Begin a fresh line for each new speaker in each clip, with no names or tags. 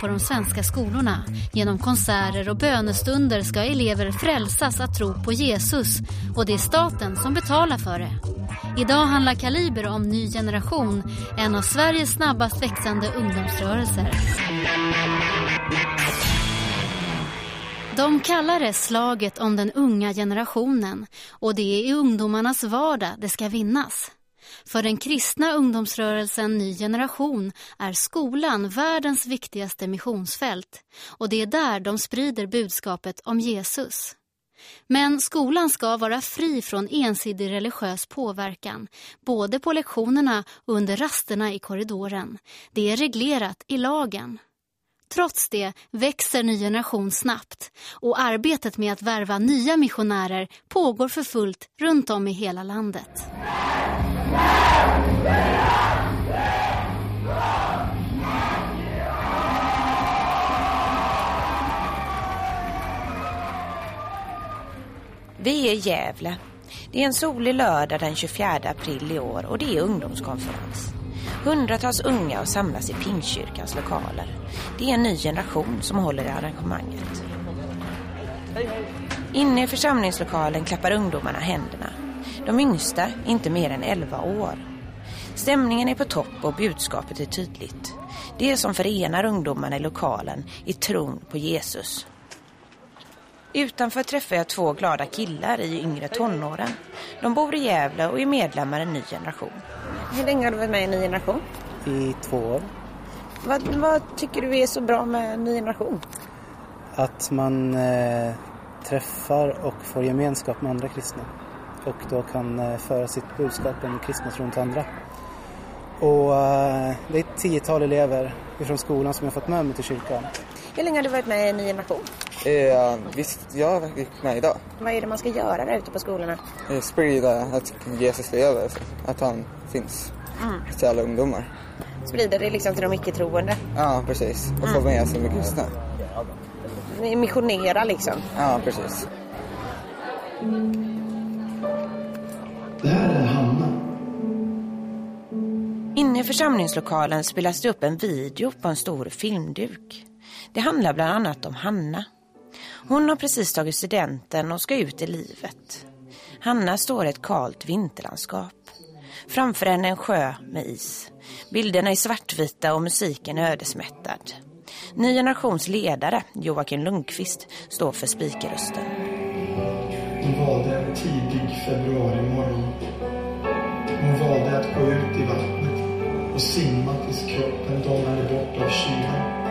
på de svenska skolorna. Genom konserter och bönestunder ska elever frälsas att tro på Jesus och det är staten som betalar för det. Idag handlar Kaliber om Ny generation, en av Sveriges snabbast växande ungdomsrörelser. De kallar det slaget om den unga generationen och det är i ungdomarnas vardag det ska vinnas. För den kristna ungdomsrörelsen Ny generation är skolan världens viktigaste missionsfält och det är där de sprider budskapet om Jesus. Men skolan ska vara fri från ensidig religiös påverkan, både på lektionerna och under rasterna i korridoren. Det är reglerat i lagen. Trots det växer Ny generation snabbt och arbetet med att värva nya missionärer pågår för fullt runt om i hela landet.
Vi är i Gävle. Det är en solig lördag den 24 april i år och det är ungdomskonferens. Hundratals unga har samlats i Pingstkyrkans lokaler. Det är en ny generation som håller i arrangemanget. Inne i församlingslokalen klappar ungdomarna händerna. De yngsta inte mer än 11 år. Stämningen är på topp och budskapet är tydligt. Det som förenar ungdomarna i lokalen är tron på Jesus. Utanför träffar jag två glada killar i yngre tonåren. De bor i Gävle och är medlemmar i Ny Generation. Hur länge har du varit med i Ny Generation?
I två år.
Vad, vad tycker du är så bra med Ny Generation?
Att man eh, träffar och får gemenskap med andra kristna. Och då kan eh, föra sitt budskap om kristna tron till andra. Och eh, det är ett tiotal elever från skolan som jag fått med mig till kyrkan.
Hur länge har du varit med i Ny Generation?
Eh, visst, jag är med idag.
Vad är det man ska göra där ute på skolorna?
Eh, sprida att Jesus lever, att han finns
Mm.
till alla ungdomar.
Sprider det liksom till de icke-troende?
Ja, precis. Och få med sig med kristna.
Missionera liksom?
Ja, precis.
Det här är Hanna.
Inne i församlingslokalen spelas det upp en video på en stor filmduk. Det handlar bland annat om Hanna. Hon har precis tagit studenten och ska ut i livet. Hanna står i ett kalt vinterlandskap. Framför henne en sjö med is. Bilderna är svartvita och musiken är ödesmättad. Ny generations ledare, Joakim Lundqvist, står för spikerrösten.
Hon valde en tidig februarimorgon. Hon valde att gå ut i vattnet och simma tills kroppen domnade bort av kylan.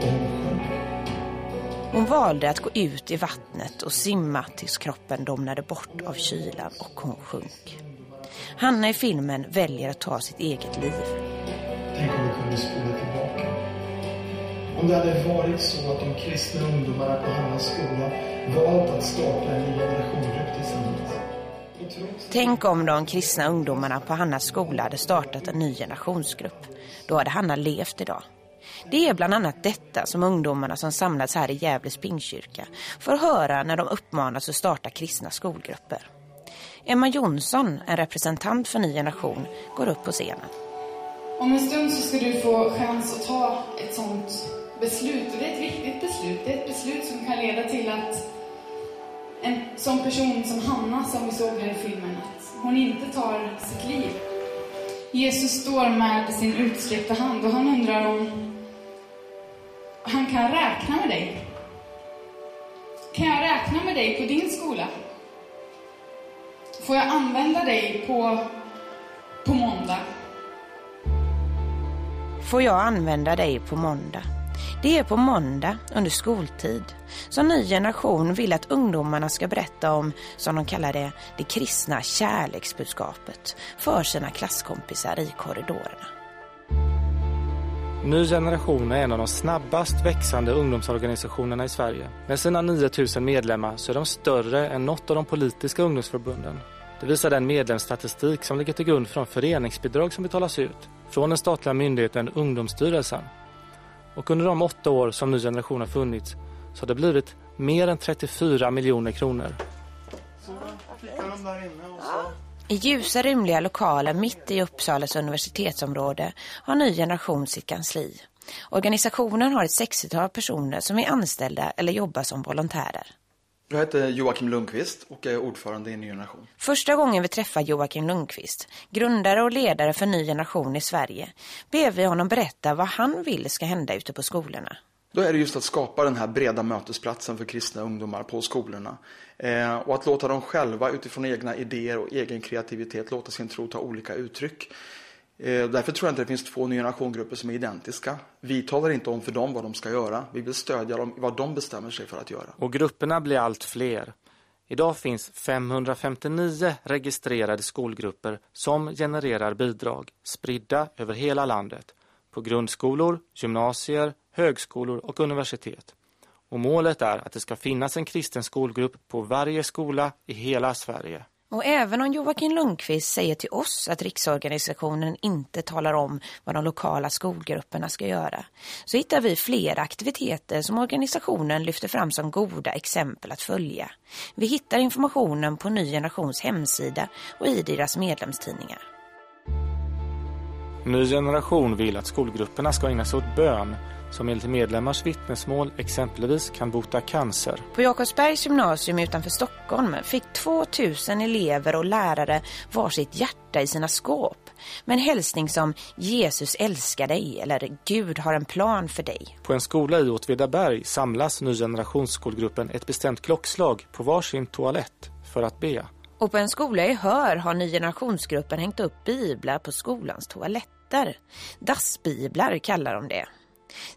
Och hon sjönk.
Hon valde att gå ut i vattnet och simma tills kroppen domnade bort av kylan och hon sjönk. Hanna i filmen väljer att ta sitt eget liv.
Tänk om vi kunde spola tillbaka. Om det hade varit så att de kristna ungdomarna på Hannas skola valt att starta en ny generationsgrupp tillsammans.
Tänk om de kristna ungdomarna på Hannas skola hade startat en ny generationsgrupp. Då hade Hanna levt idag. Det är bland annat detta som ungdomarna som samlats här i Gävles Pingstkyrka får höra när de uppmanas att starta kristna skolgrupper. Emma Jonsson, en representant för Ny Generation, går upp på scenen.
Om en stund så ska du få chans att ta ett sånt beslut. Och det är ett viktigt beslut. Det är ett beslut som kan leda till att en sån person som Hanna, som vi såg här i filmen, att hon inte tar sitt liv. Jesus står med sin utsträckta hand och han undrar om han kan räkna med dig. Kan jag räkna med dig på din skola? Får jag använda dig på, på måndag?
Får jag använda dig på måndag? Det är på måndag under skoltid som Ny Generation vill att ungdomarna ska berätta om, som de kallar det, det kristna kärleksbudskapet för sina klasskompisar i korridorerna.
Ny generation är en av de snabbast växande ungdomsorganisationerna i Sverige. Med sina 9000 medlemmar så är de större än något av de politiska ungdomsförbunden. Det visar den medlemsstatistik som ligger till grund för de föreningsbidrag som betalas ut från den statliga myndigheten Ungdomsstyrelsen. Och under de åtta år som Ny generation har funnits så har det blivit mer än 34 miljoner kronor.
I ljusa rymliga lokaler mitt i Uppsalas universitetsområde har Ny Generation sitt kansli. Organisationen har ett 60-tal personer som är anställda eller jobbar som volontärer.
Jag heter Joakim Lundqvist och är ordförande i Ny Generation.
Första gången vi träffar Joakim Lundqvist, grundare och ledare för Ny Generation i Sverige, ber vi honom berätta vad han vill ska hända ute på skolorna.
Då är det just att skapa den här breda mötesplatsen för kristna ungdomar på skolorna. Eh, och att låta dem själva utifrån egna idéer och egen kreativitet låta sin tro ta olika uttryck. Eh, därför tror jag inte det finns två nya generationsgrupper som är identiska. Vi talar inte om för dem vad de ska göra. Vi vill stödja dem i vad de bestämmer sig för att göra.
Och grupperna blir allt fler. Idag finns 559 registrerade skolgrupper som genererar bidrag spridda över hela landet. På grundskolor, gymnasier, högskolor och universitet. Och målet är att det ska finnas en kristen skolgrupp på varje skola i hela Sverige.
Och även om Joakim Lundqvist säger till oss att riksorganisationen inte talar om vad de lokala skolgrupperna ska göra så hittar vi flera aktiviteter som organisationen lyfter fram som goda exempel att följa. Vi hittar informationen på Ny Generations hemsida och i deras medlemstidningar.
Ny Generation vill att skolgrupperna ska ägna sig åt bön som enligt medlemmars vittnesmål exempelvis kan bota cancer.
På Jakobsbergs gymnasium utanför Stockholm fick 2000 elever och lärare varsitt hjärta i sina skåp. Med en hälsning som Jesus älskar dig eller Gud har en plan för dig.
På en skola i Åtvidaberg samlas Ny Generationsskolgruppen ett bestämt klockslag på varsin toalett för att be.
Och på en skola i Hör har nygenerationsgruppen hängt upp biblar på skolans toaletter. Dassbiblar kallar de det.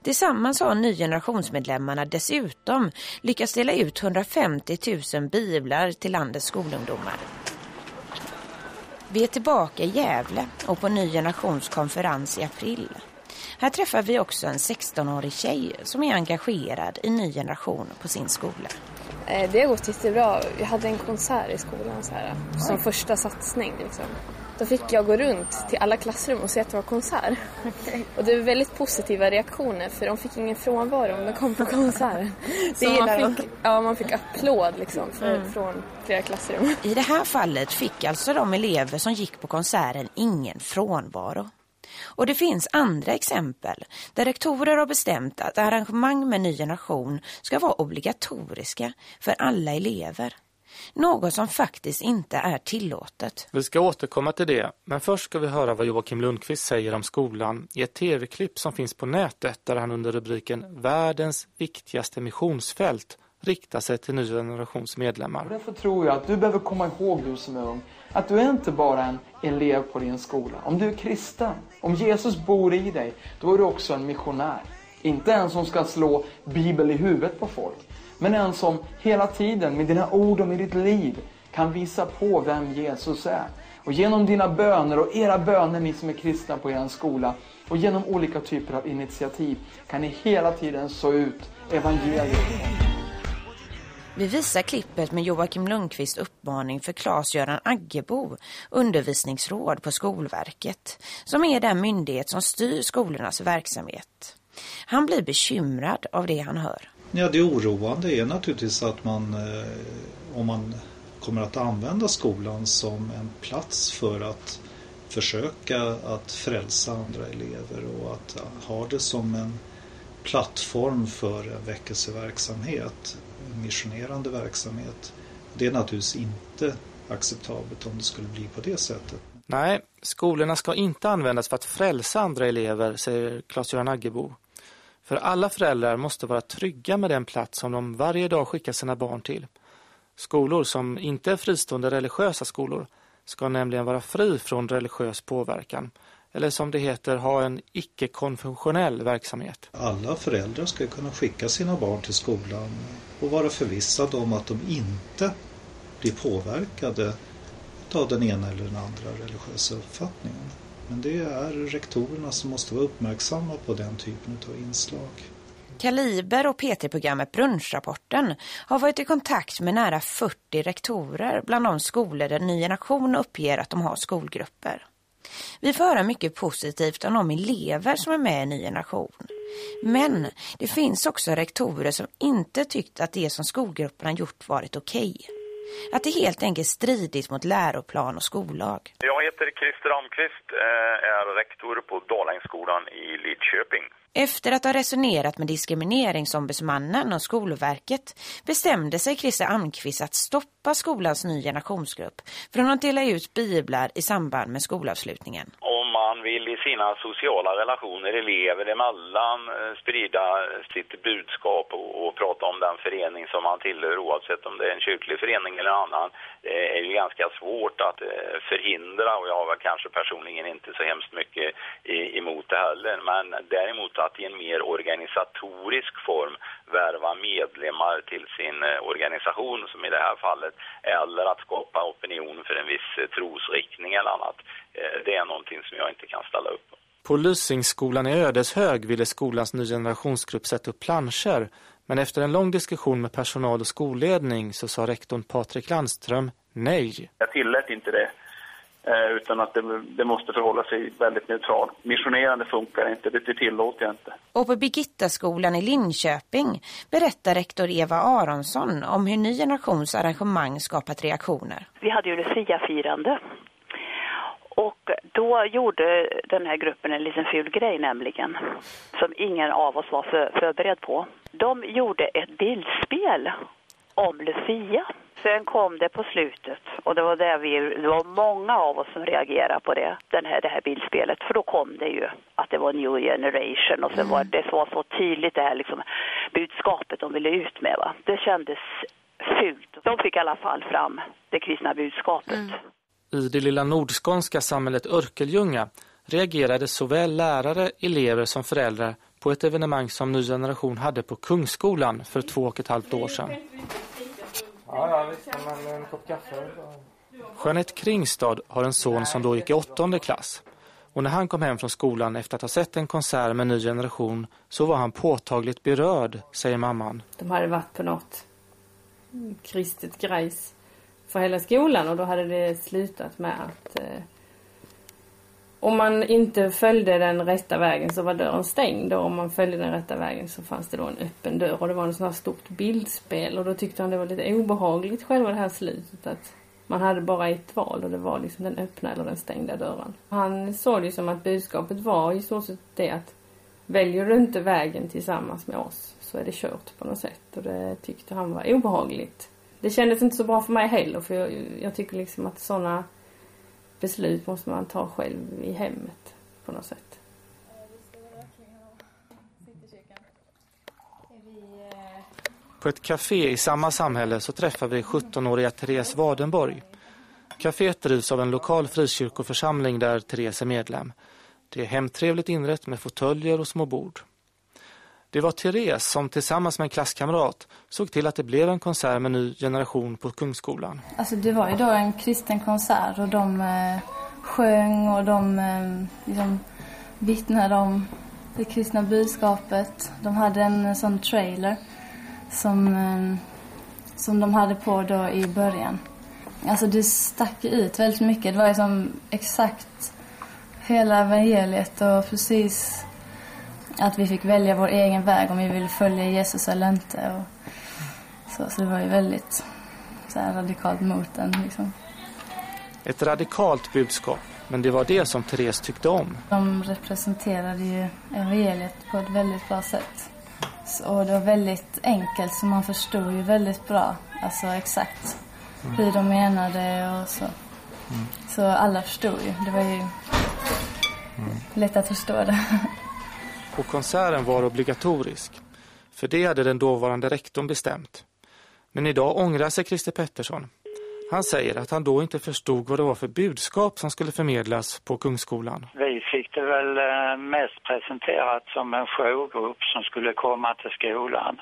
Tillsammans har nygenerationsmedlemmarna dessutom lyckats dela ut 150 000 biblar till landets skolungdomar. Vi är tillbaka i Gävle och på Ny Generations konferens i april. Här träffar vi också en 16-årig tjej som är engagerad i Ny Generation på sin skola.
Eh, det har gått jättebra. Vi hade en konsert i skolan så här, som första satsning. Liksom. Då fick jag gå runt till alla klassrum och se att det var konsert. Och det var väldigt positiva reaktioner för de fick ingen frånvaro om de kom på konsert.
det man
fick, ja, man fick applåd liksom för, mm. från flera klassrum.
I det här fallet fick alltså de elever som gick på konserten ingen frånvaro. Och det finns andra exempel där rektorer har bestämt att arrangemang med ny generation ska vara obligatoriska för alla elever. Något som faktiskt inte är tillåtet.
Vi ska återkomma till det, men först ska vi höra vad Joakim Lundqvist säger om skolan i ett tv-klipp som finns på nätet där han under rubriken Världens viktigaste missionsfält riktar sig till ny generations medlemmar.
Därför tror jag att du behöver komma ihåg du som är ung att du är inte bara en elev på din skola. Om du är kristen, om Jesus bor i dig, då är du också en missionär. Inte en som ska slå Bibel i huvudet på folk, men en som hela tiden med dina ord och med ditt liv kan visa på vem Jesus är. Och genom dina böner och era böner, ni som är kristna på er skola, och genom olika typer av initiativ kan ni hela tiden så ut evangeliet.
Vi visar klippet med Joakim Lundqvist uppmaning för Claes-Göran Aggebo, undervisningsråd på Skolverket, som är den myndighet som styr skolornas verksamhet. Han blir bekymrad av det han hör.
Ja, det oroande är naturligtvis att man, eh, om man kommer att använda skolan som en plats för att försöka att frälsa andra elever och att ha det som en plattform för en väckelseverksamhet, missionerande verksamhet. Det är naturligtvis inte acceptabelt om det skulle bli på det sättet.
Nej, skolorna ska inte användas för att frälsa andra elever, säger Claes-Göran Aggebo. För alla föräldrar måste vara trygga med den plats som de varje dag skickar sina barn till. Skolor som inte är fristående religiösa skolor ska nämligen vara fri från religiös påverkan eller som det heter ha en icke-konfessionell verksamhet.
Alla föräldrar ska kunna skicka sina barn till skolan och vara förvissade om att de inte blir påverkade av den ena eller den andra religiösa uppfattningen. Men det är rektorerna som måste vara uppmärksamma på den typen av inslag.
Kaliber och PT-programmet Brunchrapporten har varit i kontakt med nära 40 rektorer bland de skolor där Ny Generation uppger att de har skolgrupper. Vi får höra mycket positivt om de elever som är med i Ny Generation. Men det finns också rektorer som inte tyckt att det som skolgrupperna gjort varit okej. Okay. Att det helt enkelt stridit mot läroplan och skollag.
Jag heter Christer Almqvist, eh, är rektor på Dalängsskolan i Lidköping.
Efter att ha resonerat med diskrimineringsombudsmannen och Skolverket bestämde sig Christer Almqvist att stoppa skolans ny generationsgrupp från att dela ut biblar i samband med skolavslutningen.
Om man vill i sina sociala relationer elever emellan eh, sprida sitt budskap och, och prata om den förening som man tillhör oavsett om det är en kyrklig förening eller en annan det är ju ganska svårt att eh, förhindra och jag har väl kanske personligen inte så hemskt mycket emot det heller men däremot att i en mer organisatorisk form värva medlemmar till sin eh, organisation som i det här fallet eller att skapa opinion för en viss trosriktning eller annat. Det är någonting som jag inte kan ställa upp
på. Lysingsskolan i Ödeshög ville skolans ny generationsgrupp sätta upp planscher men efter en lång diskussion med personal och skolledning så sa rektorn Patrik Landström nej.
Jag tillät inte det Eh, utan att det, det, måste förhålla sig väldigt neutralt. Missionerande funkar inte, det, det tillåter jag inte.
Och på Birgittaskolan i Linköping berättar rektor Eva Aronsson om hur ny generations arrangemang skapat reaktioner.
Vi hade ju Lucia-firande. Och då gjorde den här gruppen en liten ful grej nämligen, som ingen av oss var för, förberedd på. De gjorde ett bildspel om Lucia. Sen kom det på slutet och det var, där vi, det var många av oss som reagerade på det, den här, det här bildspelet. För då kom det ju att det var New Generation och sen mm. var det var så tydligt det här liksom, budskapet de ville ut med. Va? Det kändes fult. De fick i alla fall fram det kristna budskapet. Mm.
I det lilla nordskånska samhället Örkeljunga reagerade såväl lärare, elever som föräldrar på ett evenemang som Ny Generation hade på Kungsskolan för två och ett halvt år sedan. Ja, ja, visst. Men en kopp kaffe. Jeanette Kringstad har en son som då gick i åttonde klass. Och när han kom hem från skolan efter att ha sett en konsert med ny generation så var han påtagligt berörd, säger mamman.
De hade varit på något kristet grejs för hela skolan och då hade det slutat med att eh, om man inte följde den rätta vägen så var dörren stängd och om man följde den rätta vägen så fanns det då en öppen dörr och det var en sån här stort bildspel och då tyckte han det var lite obehagligt själva det här slutet att man hade bara ett val och det var liksom den öppna eller den stängda dörren. Han såg det som att budskapet var i stort sett det att väljer du inte vägen tillsammans med oss så är det kört på något sätt och det tyckte han var obehagligt. Det kändes inte så bra för mig heller för jag, jag tycker liksom att sådana beslut måste man ta själv i hemmet på något sätt.
På ett café i samma samhälle så träffar vi 17-åriga Therese Wadenborg. Caféet drivs av en lokal frikyrkoförsamling där Therese är medlem. Det är hemtrevligt inrett med fåtöljer och små bord. Det var Therese som tillsammans med en klasskamrat såg till att det blev en konsert med ny generation på Kungsskolan.
Alltså det var ju då en kristen konsert och de eh, sjöng och de eh, liksom vittnade om det kristna budskapet. De hade en sån trailer som, eh, som de hade på då i början. Alltså det stack ut väldigt mycket. Det var ju som liksom exakt hela evangeliet och precis att vi fick välja vår egen väg om vi ville följa Jesus eller inte. Och så, så det var ju väldigt så här, radikalt mot den. Liksom.
Ett radikalt budskap, men det var det som Therese tyckte om.
De representerade ju evangeliet på ett väldigt bra sätt. Och det var väldigt enkelt så man förstod ju väldigt bra, alltså exakt mm. hur de menade och så. Mm. Så alla förstod ju. Det var ju mm. lätt att förstå det.
och konserten var obligatorisk. För det hade den dåvarande rektorn bestämt. Men idag ångrar sig Christer Pettersson. Han säger att han då inte förstod vad det var för budskap som skulle förmedlas på Kungsskolan.
Vi fick det väl eh, mest presenterat som en showgrupp som skulle komma till skolan.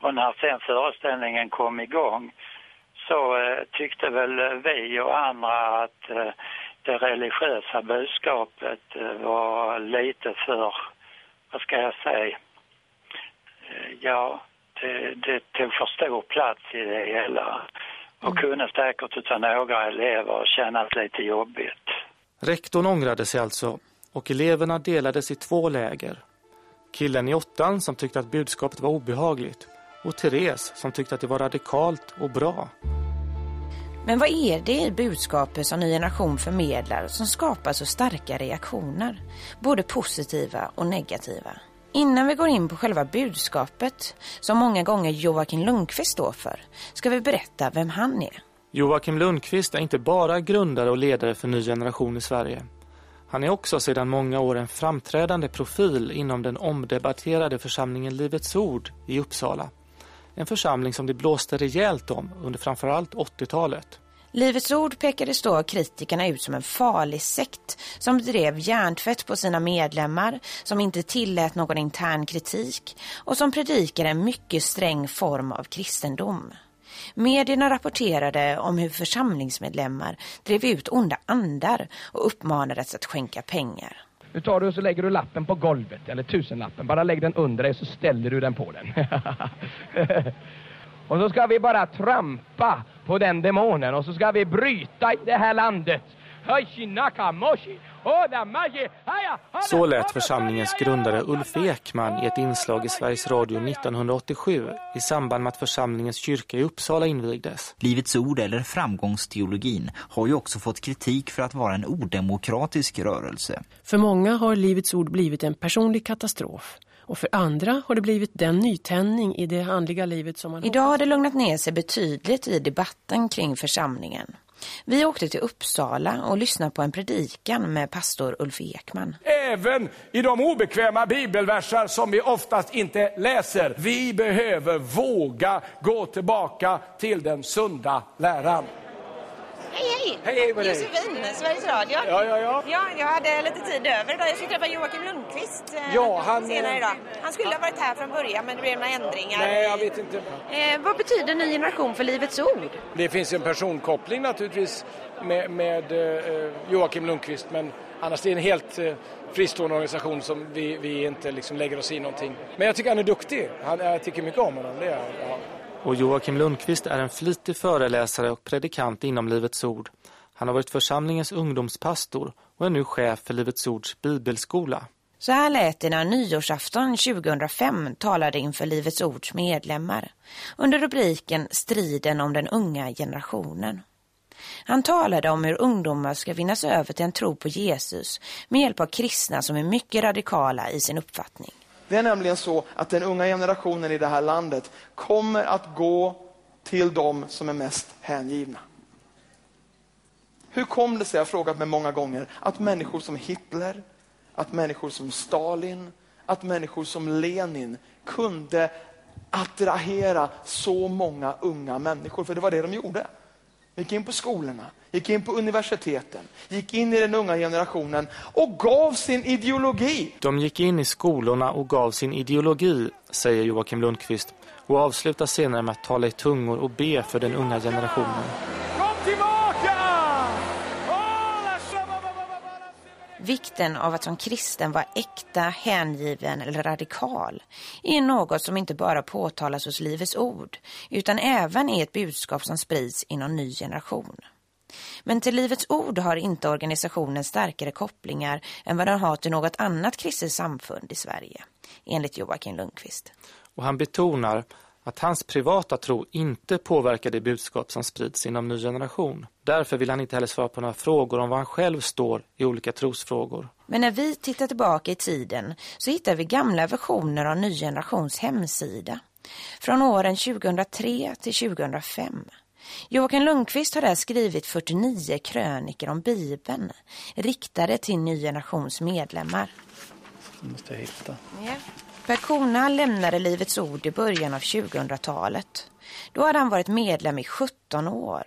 Och när sen föreställningen kom igång så eh, tyckte väl eh, vi och andra att det religiösa budskapet var lite för vad ska jag säga, eh, ja, det, det tog för stor plats i det hela och mm. kunde säkert utav några elever kännas lite jobbigt.
Rektorn ångrade sig alltså och eleverna delades i två läger. Killen i åttan som tyckte att budskapet var obehagligt och Therese som tyckte att det var radikalt och bra.
Men vad är det i budskapet som Ny Generation förmedlar som skapar så starka reaktioner? Både positiva och negativa. Innan vi går in på själva budskapet, som många gånger Joakim Lundqvist står för, ska vi berätta vem han är.
Joakim Lundqvist är inte bara grundare och ledare för Ny Generation i Sverige. Han är också sedan många år en framträdande profil inom den omdebatterade församlingen Livets Ord i Uppsala. En församling som det blåste rejält om under framförallt 80-talet.
Livets ord pekades då kritikerna ut som en farlig sekt som drev hjärntvätt på sina medlemmar, som inte tillät någon intern kritik och som predikade en mycket sträng form av kristendom. Medierna rapporterade om hur församlingsmedlemmar drev ut onda andar och uppmanades att skänka pengar.
Nu tar du och så lägger du lappen på golvet, eller tusenlappen. Bara lägg den under dig så ställer du den på den. och så ska vi bara trampa på den demonen och så ska vi bryta i det här landet.
Så lät församlingens grundare Ulf Ekman i ett inslag i Sveriges Radio 1987 i samband med att församlingens kyrka i Uppsala invigdes.
Livets ord eller framgångsteologin har ju också fått kritik för att vara en odemokratisk rörelse.
För många har Livets ord blivit en personlig katastrof. Och för andra har det blivit den nytändning i det andliga livet som man...
Idag har det lugnat ner sig betydligt i debatten kring församlingen. Vi åkte till Uppsala och lyssnade på en predikan med pastor Ulf Ekman.
Även i de obekväma bibelversar som vi oftast inte läser. Vi behöver våga gå tillbaka till den sunda läran.
Hej, hej!
Hej, hej med dig.
Josefin, Sveriges Radio.
Ja, ja, ja.
Ja, jag hade lite tid över idag. Jag ska träffa Joakim Lundqvist eh,
Ja, han,
senare
eh,
idag. Han skulle ha varit här från början, men det blev några ändringar.
Nej, jag vet inte.
Eh, vad betyder ny generation för Livets Ord?
Det finns en personkoppling naturligtvis med, med eh, Joakim Lundqvist, men annars är det en helt eh, fristående organisation som vi, vi inte liksom lägger oss i någonting. Men jag tycker han är duktig. Han, jag tycker mycket om honom. Det är, ja.
Och Joakim Lundqvist är en flitig föreläsare och predikant inom Livets Ord. Han har varit församlingens ungdomspastor och är nu chef för Livets Ords bibelskola.
Så här lät det när nyårsafton 2005 talade inför Livets Ords medlemmar under rubriken Striden om den unga generationen. Han talade om hur ungdomar ska vinnas över till en tro på Jesus med hjälp av kristna som är mycket radikala i sin uppfattning.
Det är nämligen så att den unga generationen i det här landet kommer att gå till de som är mest hängivna. Hur kom det sig, jag har frågat mig många gånger, att människor som Hitler, att människor som Stalin, att människor som Lenin kunde attrahera så många unga människor, för det var det de gjorde. Gick in på skolorna, gick in på universiteten, gick in i den unga generationen och gav sin ideologi.
De gick in i skolorna och gav sin ideologi, säger Joakim Lundqvist och avslutar senare med att tala i tungor och be för den unga generationen.
Kom tillbaka!
Vikten av att som kristen vara äkta, hängiven eller radikal är något som inte bara påtalas hos Livets ord utan även är ett budskap som sprids inom ny generation. Men till Livets ord har inte organisationen starkare kopplingar än vad den har till något annat kristet samfund i Sverige, enligt Joakim Lundqvist.
Och han betonar att hans privata tro inte påverkar det budskap som sprids inom ny generation. Därför vill han inte heller svara på några frågor om var han själv står i olika trosfrågor.
Men när vi tittar tillbaka i tiden så hittar vi gamla versioner av Ny Generations hemsida. Från åren 2003 till 2005. Joakim Lundqvist har där skrivit 49 kröniker om Bibeln, riktade till Ny Generations medlemmar.
Det måste jag hitta.
Ja. Per Kona lämnade Livets ord i början av 2000-talet. Då hade han varit medlem i 17 år.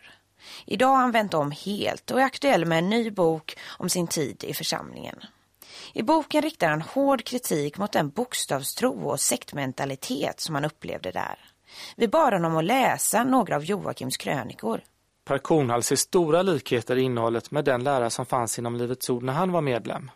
Idag har han vänt om helt och är aktuell med en ny bok om sin tid i församlingen. I boken riktar han hård kritik mot den bokstavstro och sektmentalitet som han upplevde där. Vi bad honom att läsa några av Joakims krönikor.
Per Kornhall ser stora likheter i innehållet med den lära som fanns inom Livets ord när han var medlem.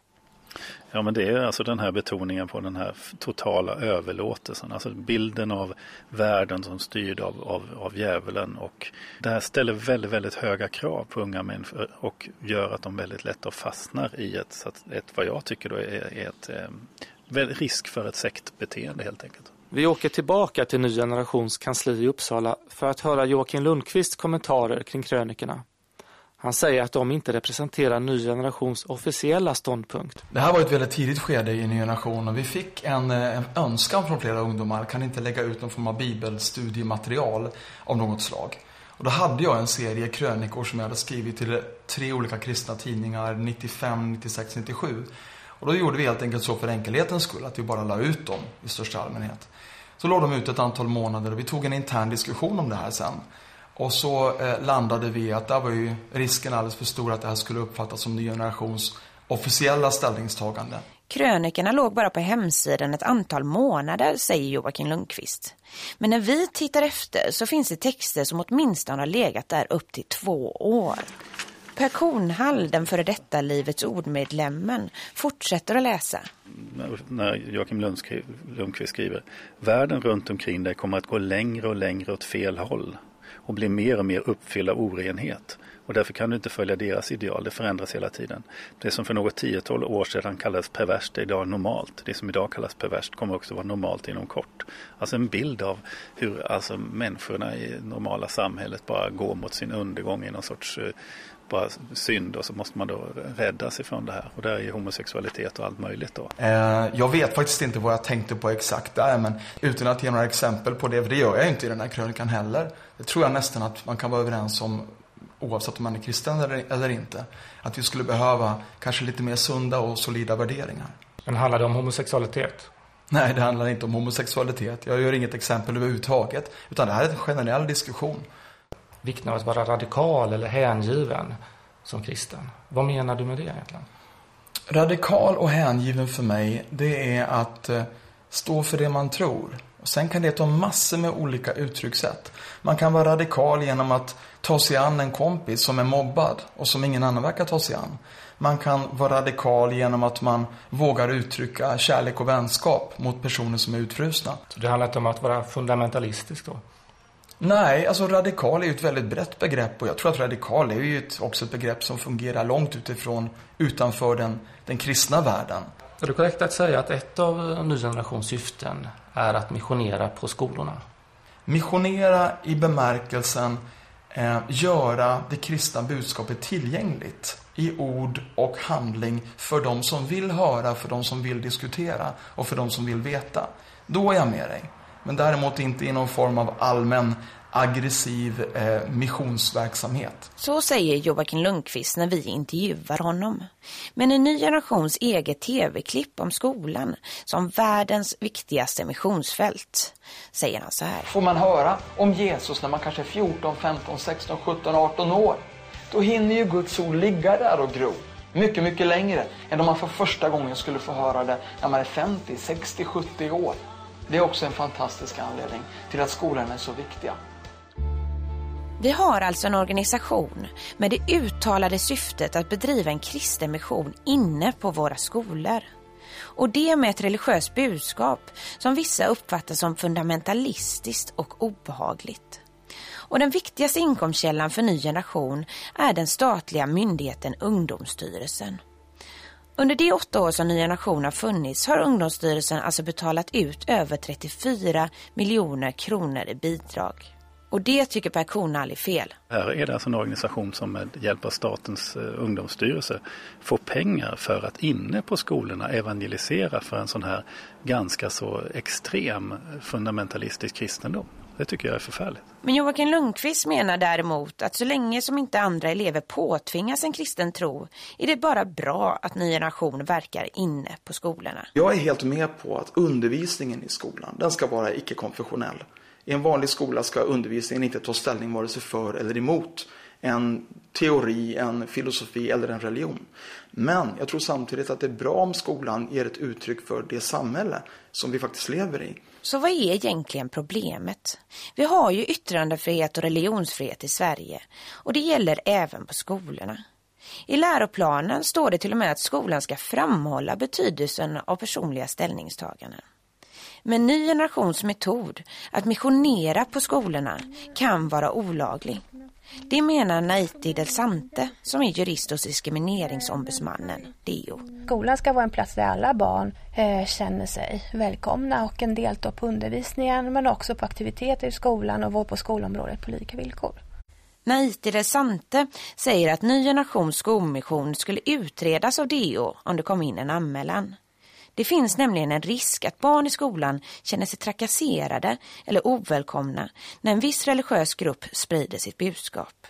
Ja men det är alltså den här betoningen på den här totala överlåtelsen. Alltså bilden av världen som styrd av, av, av djävulen. Och det här ställer väldigt, väldigt höga krav på unga människor och gör att de väldigt lätt fastnar i ett, ett vad jag tycker då är, är ett, eh, risk för ett sektbeteende helt enkelt.
Vi åker tillbaka till Ny Generations kansli i Uppsala för att höra Joakim Lundqvists kommentarer kring krönikerna. Han säger att de inte representerar Ny Generations officiella ståndpunkt.
Det här var ett väldigt tidigt skede i Ny Generation och vi fick en, eh, en önskan från flera ungdomar. Kan inte lägga ut någon form av bibelstudiematerial av något slag? Och då hade jag en serie krönikor som jag hade skrivit till tre olika kristna tidningar 95, 96, 97. Och då gjorde vi helt enkelt så för enkelhetens skull att vi bara la ut dem i största allmänhet. Så låg de ut ett antal månader och vi tog en intern diskussion om det här sen. Och så eh, landade vi att där var ju risken alldeles för stor att det här skulle uppfattas som ny generations officiella ställningstagande.
Krönikerna låg bara på hemsidan ett antal månader, säger Joakim Lundqvist. Men när vi tittar efter så finns det texter som åtminstone har legat där upp till två år. Per Kornhall, den före detta Livets ordmedlemmen, fortsätter att läsa.
När Joakim Lundqvist skriver Världen runt omkring dig kommer att gå längre och längre åt fel håll och bli mer och mer uppfylld av orenhet. Och därför kan du inte följa deras ideal, det förändras hela tiden. Det som för något tiotal år sedan kallades perverst är idag normalt. Det som idag kallas perverst kommer också vara normalt inom kort. Alltså en bild av hur alltså, människorna i normala samhället bara går mot sin undergång i någon sorts eh, bara synd och så måste man då räddas ifrån det här. Och där är ju homosexualitet och allt möjligt då.
Eh, jag vet faktiskt inte vad jag tänkte på exakt där, men utan att ge några exempel på det, för det gör jag inte i den här krönikan heller. Det tror jag nästan att man kan vara överens om oavsett om man är kristen eller, inte. Att vi skulle behöva kanske lite mer sunda och solida värderingar.
Men handlar det om homosexualitet?
Nej, det handlar inte om homosexualitet. Jag gör inget exempel överhuvudtaget. Utan det här är en generell diskussion.
Vikten av att vara radikal eller hängiven som kristen. Vad menar du med det egentligen?
Radikal och hängiven för mig, det är att eh, stå för det man tror. Och sen kan det ta massor med olika uttryckssätt. Man kan vara radikal genom att ta sig an en kompis som är mobbad och som ingen annan verkar ta sig an. Man kan vara radikal genom att man vågar uttrycka kärlek och vänskap mot personer som är utfrusna.
Så det handlar inte om att vara fundamentalistisk då?
Nej, alltså radikal är ju ett väldigt brett begrepp och jag tror att radikal är ju ett, också ett begrepp som fungerar långt utifrån, utanför den, den kristna världen.
Är det korrekt att säga att ett av ny generations syften är att missionera på skolorna?
Missionera i bemärkelsen eh, göra det kristna budskapet tillgängligt i ord och handling för de som vill höra, för de som vill diskutera och för de som vill veta. Då är jag med dig. Men däremot inte i någon form av allmän aggressiv eh, missionsverksamhet.
Så säger Joakim Lundqvist när vi intervjuar honom. Men en ny generations eget tv-klipp om skolan som världens viktigaste missionsfält säger han så här.
Får man höra om Jesus när man kanske är 14, 15, 16, 17, 18 år då hinner ju Guds ord ligga där och gro. Mycket, mycket längre än om man för första gången skulle få höra det när man är 50, 60, 70 år. Det är också en fantastisk anledning till att skolorna är så viktiga.
Vi har alltså en organisation med det uttalade syftet att bedriva en kristen mission inne på våra skolor. Och det med ett religiöst budskap som vissa uppfattar som fundamentalistiskt och obehagligt. Och den viktigaste inkomstkällan för ny generation är den statliga myndigheten Ungdomsstyrelsen. Under de åtta år som Ny Generation har funnits har Ungdomsstyrelsen alltså betalat ut över 34 miljoner kronor i bidrag. Och det tycker Per Kornall är fel.
Här är det alltså en organisation som med hjälp av Statens eh, ungdomsstyrelse får pengar för att inne på skolorna evangelisera för en sån här ganska så extrem fundamentalistisk kristendom. Det tycker jag är förfärligt.
Men Joakim Lundqvist menar däremot att så länge som inte andra elever påtvingas en kristen tro är det bara bra att ny generation verkar inne på skolorna.
Jag är helt med på att undervisningen i skolan, den ska vara icke-konfessionell. I en vanlig skola ska undervisningen inte ta ställning vare sig för eller emot en teori, en filosofi eller en religion. Men jag tror samtidigt att det är bra om skolan ger ett uttryck för det samhälle som vi faktiskt lever i.
Så vad är egentligen problemet? Vi har ju yttrandefrihet och religionsfrihet i Sverige och det gäller även på skolorna. I läroplanen står det till och med att skolan ska framhålla betydelsen av personliga ställningstaganden. Men ny generations metod att missionera på skolorna kan vara olaglig. Det menar Naiti Del Sante som är jurist hos diskrimineringsombudsmannen, DO.
Skolan ska vara en plats där alla barn eh, känner sig välkomna och kan delta på undervisningen men också på aktiviteter i skolan och vara på skolområdet på lika villkor.
Naiti Del Sante säger att ny generations skolmission skulle utredas av DO om det kom in en anmälan. Det finns nämligen en risk att barn i skolan känner sig trakasserade eller ovälkomna när en viss religiös grupp sprider sitt budskap.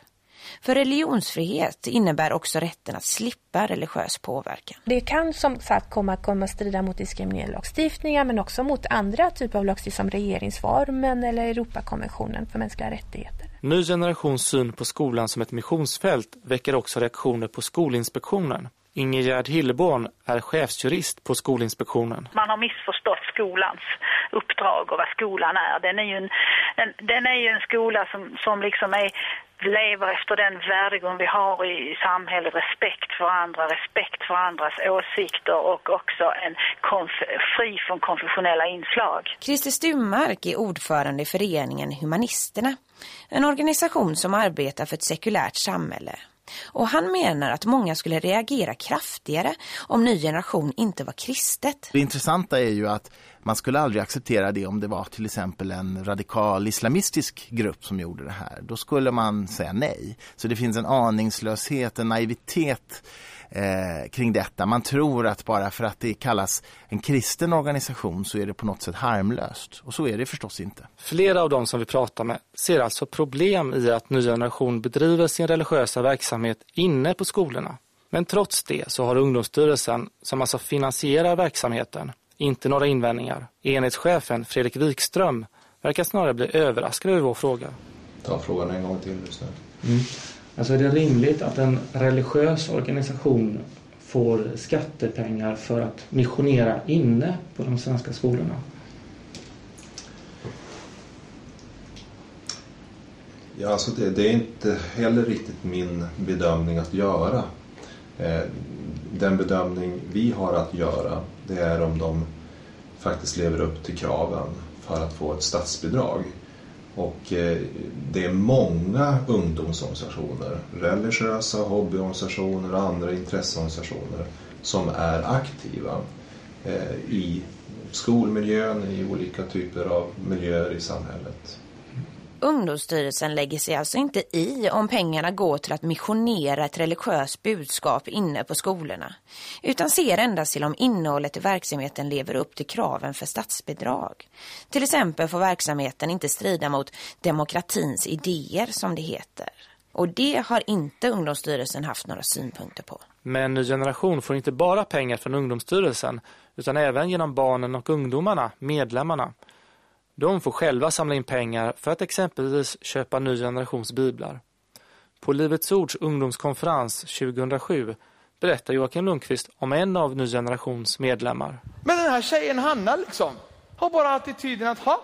För religionsfrihet innebär också rätten att slippa religiös påverkan.
Det kan som sagt komma att komma strida mot diskriminerande lagstiftningar men också mot andra typer av lagstiftning som regeringsformen eller Europakonventionen för mänskliga rättigheter.
Ny generations syn på skolan som ett missionsfält väcker också reaktioner på Skolinspektionen. Ingegärd Hilleborn är chefsjurist på Skolinspektionen.
Man har missförstått skolans uppdrag och vad skolan är. Den är ju en, en den är ju en skola som, som liksom är lever efter den värdegrund vi har i samhället, respekt för andra, respekt för andras åsikter och också en fri från konfessionella inslag.
Christer Stummark är ordförande i föreningen Humanisterna, en organisation som arbetar för ett sekulärt samhälle. Och han menar att många skulle reagera kraftigare om ny generation inte var kristet.
Det intressanta är ju att man skulle aldrig acceptera det om det var till exempel en radikal islamistisk grupp som gjorde det här. Då skulle man säga nej. Så det finns en aningslöshet, en naivitet eh, kring detta. Man tror att bara för att det kallas en kristen organisation så är det på något sätt harmlöst. Och så är det förstås inte.
Flera av de som vi pratar med ser alltså problem i att ny generation bedriver sin religiösa verksamhet inne på skolorna. Men trots det så har Ungdomsstyrelsen, som alltså finansierar verksamheten, inte några invändningar. Enhetschefen Fredrik Wikström verkar snarare bli överraskad över vår fråga.
Ta frågan en gång till.
Mm. Alltså är det rimligt att en religiös organisation får skattepengar för att missionera inne på de svenska skolorna?
Ja, alltså det, det, är inte heller riktigt min bedömning att göra. Eh, den bedömning vi har att göra det är om de faktiskt lever upp till kraven för att få ett statsbidrag. Och eh, det är många ungdomsorganisationer, religiösa hobbyorganisationer och andra intresseorganisationer som är aktiva eh, i skolmiljön, i olika typer av miljöer i samhället.
Ungdomsstyrelsen lägger sig alltså inte i om pengarna går till att missionera ett religiöst budskap inne på skolorna. Utan ser endast till om innehållet i verksamheten lever upp till kraven för statsbidrag. Till exempel får verksamheten inte strida mot demokratins idéer som det heter. Och det har inte Ungdomsstyrelsen haft några synpunkter på.
Men Ny Generation får inte bara pengar från Ungdomsstyrelsen utan även genom barnen och ungdomarna, medlemmarna. De får själva samla in pengar för att exempelvis köpa ny generations biblar. På Livets Ords ungdomskonferens 2007 berättar Joakim Lundqvist om en av ny generations medlemmar.
Men den här tjejen Hanna liksom har bara attityden att ha,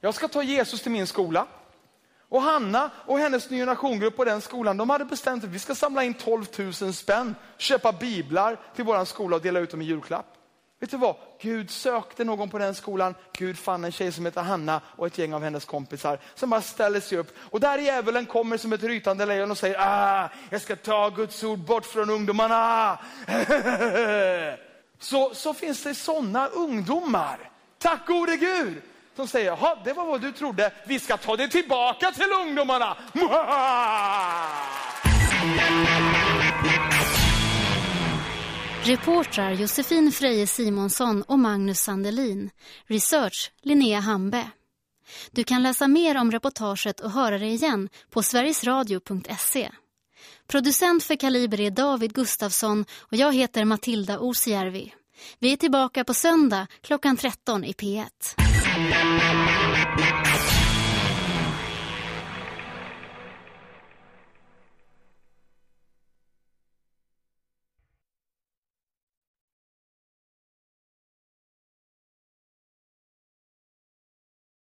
jag ska ta Jesus till min skola. Och Hanna och hennes ny generationgrupp på den skolan, de hade bestämt att vi ska samla in 12 000 spänn, köpa biblar till våran skola och dela ut dem i julklapp. Vet du vad? Gud sökte någon på den skolan. Gud fann en tjej som heter Hanna och ett gäng av hennes kompisar som bara ställer sig upp. Och där djävulen kommer som ett rytande lejon och säger, ah, jag ska ta Guds ord bort från ungdomarna. så, så finns det sådana ungdomar, tack gode Gud, som säger, jaha, det var vad du trodde, vi ska ta det tillbaka till ungdomarna.
Reportrar Josefin Freje Simonsson och Magnus Sandelin. Research Linnea Hambe. Du kan läsa mer om reportaget och höra det igen på sverigesradio.se. Producent för Kaliber är David Gustafsson och jag heter Matilda Osjärvi. Vi är tillbaka på söndag klockan 13 i P1.